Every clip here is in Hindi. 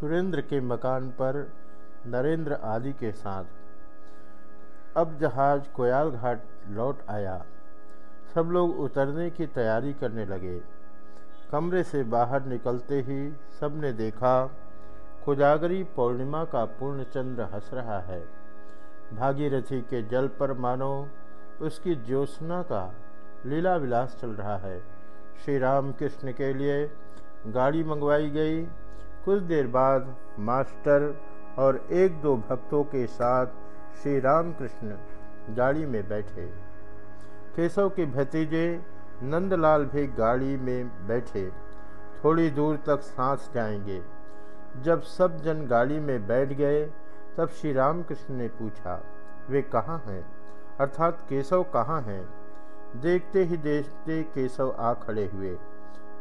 सुरेंद्र के मकान पर नरेंद्र आदि के साथ। अब जहाज़ कोयाल घाट लौट आया। सब लोग उतरने की तैयारी करने लगे। कमरे से बाहर निकलते ही सबने देखा, कोजागरी पूर्णिमा का पूर्ण चंद्र हंस रहा है। भागीरथी के जल पर मानो उसकी ज्योत्सना का लीला विलास चल रहा है। श्री राम कृष्ण के लिए गाड़ी मंगवाई गई कुछ देर बाद मास्टर और एक दो भक्तों के साथ श्री रामकृष्ण गाड़ी में बैठे। केशव के भतीजे नंदलाल भी गाड़ी में बैठे। थोड़ी दूर तक सांस जाएँगे। जब सब जन गाड़ी में बैठ गए, तब श्री रामकृष्ण ने पूछा, वे कहाँ हैं? अर्थात केशव कहाँ हैं? देखते ही देखते केशव आ खड़े हुए।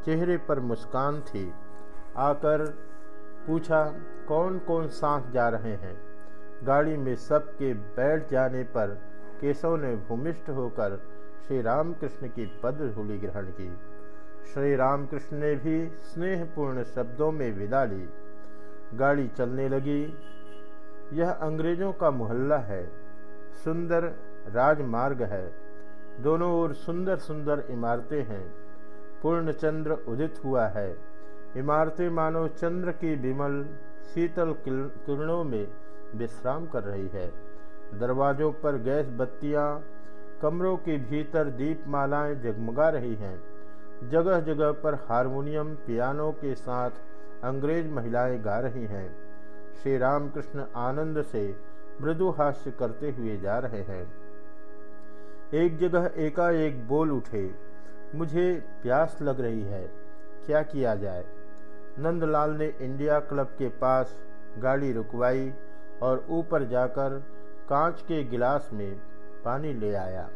चेहरे पर मुस्कान थी। आकर पूछा कौन कौन साथ जा रहे हैं? गाड़ी में सबके बैठ जाने पर केशव ने भूमिष्ठ होकर श्री रामकृष्ण की पद धूलि ग्रहण की। श्री रामकृष्ण ने भी स्नेहपूर्ण शब्दों में विदा ली। गाड़ी चलने लगी। यह अंग्रेज़ों का मोहल्ला है। सुंदर राजमार्ग है। दोनों ओर सुंदर सुंदर इमारतें हैं। पूर्ण चंद्र उदित हुआ है। इमारतें मानो चंद्र की विमल, शीतल किरणों में विश्राम कर रही है। दरवाजों पर गैस बत्तियाँ, कमरों के भीतर दीपमालाएँ जगमगा रही हैं। जगह जगह पर हारमोनियम, पियानो के साथ अंग्रेज़ महिलाएँ गा रही हैं। श्री रामकृष्ण आनंद से मृदु हास्य करते हुए जा रहे हैं। एक जगह एकाएक बोल उठे। मुझे प्यास लग रही है। क्या किया जाए? नंदलाल ने इंडिया क्लब के पास गाड़ी रुकवाई और ऊपर जाकर कांच के गिलास में पानी ले आया।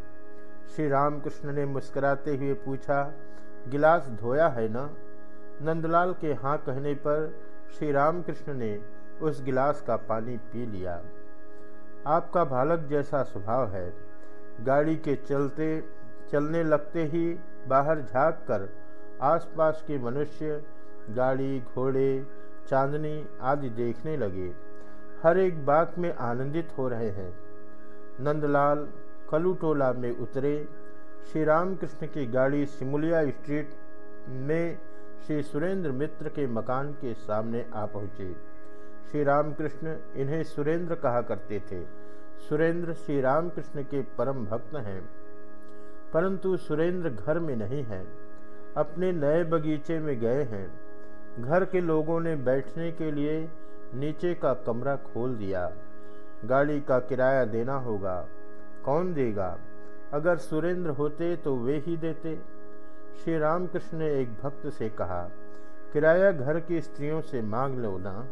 श्री रामकृष्ण ने मुस्कुराते हुए पूछा, गिलास धोया है ना? नंदलाल के हाँ कहने पर श्री रामकृष्ण ने उस गिलास का पानी पी लिया। आपका बालक जैसा स्वभाव है। गाड़ी के चलते, चलने लगते ही बाहर झाँक कर आसपास के मनुष्य गाड़ी, घोड़े, चांदनी आदि देखने लगे। हर एक बात में आनंदित हो रहे हैं। नंदलाल कलुटोला में उतरे। श्री रामकृष्ण की गाड़ी सिमुलिया स्ट्रीट में श्री सुरेंद्र मित्र के मकान के सामने आ पहुँचे। श्री रामकृष्ण इन्हें सुरेंद्र कहा करते थे। सुरेंद्र श्री रामकृष्ण के परम भक्त हैं। परंतु सुरेंद्र घर में नहीं है। अपने नए बगीचे में गए हैं। घर के लोगों ने बैठने के लिए नीचे का कमरा खोल दिया। गाड़ी का किराया देना होगा। कौन देगा? अगर सुरेंद्र होते तो वे ही देते। श्री रामकृष्ण ने एक भक्त से कहा, किराया घर की स्त्रियों से मांग लो ना।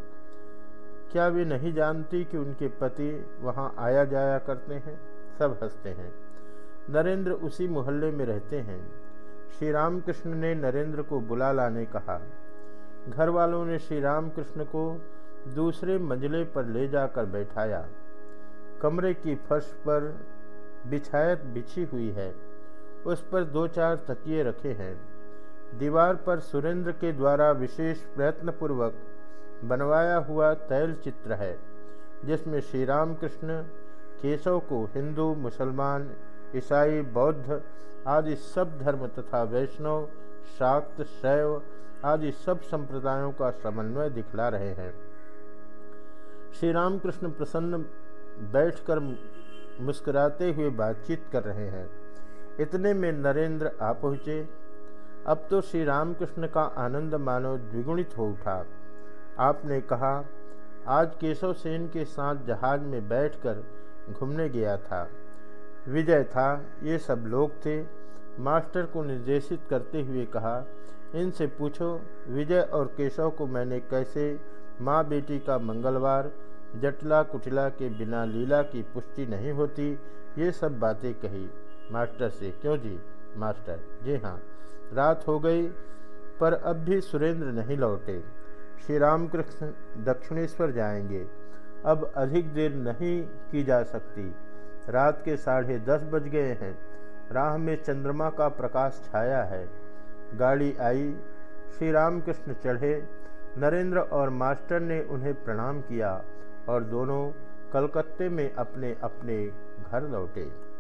क्या वे नहीं जानती कि उनके पति वहाँ आया जाया करते हैं? सब हँसते हैं। नरेंद्र उसी मोहल्ले में रहते हैं। श्री रामकृष्ण ने नरेंद्र को बुला लाने कहा घर वालों ने श्री रामकृष्ण को दूसरे मंजिले पर ले जाकर बैठाया। कमरे की फर्श पर बिछायत बिछी हुई है। उस पर दो चार तकिए रखे हैं। दीवार पर सुरेंद्र के द्वारा विशेष प्रयत्नपूर्वक बनवाया हुआ तैल चित्र है, जिसमें श्री रामकृष्ण, केशव को हिंदू, मुसलमान, ईसाई, बौद्ध आदि सब धर्म तथा वैष्णव शाक्त शैव आदि सब संप्रदायों का समन्वय दिखला रहे हैं। श्री रामकृष्ण प्रसन्न बैठकर मुस्कुराते हुए बातचीत कर रहे हैं। इतने में नरेंद्र आ पहुँचे। अब तो श्री रामकृष्ण का आनंद मानो द्विगुणित हो उठा। आपने कहा, आज केशव सेन के साथ जहाज़ में बैठकर घूमने गया था। विजय था, ये सब लोग थे। मास्टर को निर्देशित करते हुए कहा, इनसे पूछो, विजय और केशव को मैंने कैसे माँ बेटी का मंगलवार, जटला कुटला के बिना लीला की पुष्टि नहीं होती, ये सब बातें कही? मास्टर से, क्यों जी? मास्टर, जी हाँ रात हो गई, पर अब भी सुरेंद्र नहीं लौटे। श्री रामकृष्ण दक्षिणेश्वर जाएँगे। अब अधिक देर नहीं की जा सकती। रात के साढ़े दस बज गए हैं। राह में चंद्रमा का प्रकाश छाया है। गाड़ी आई श्री रामकृष्ण चढ़े। नरेंद्र और मास्टर ने उन्हें प्रणाम किया और दोनों कलकत्ते में अपने अपने घर लौटे।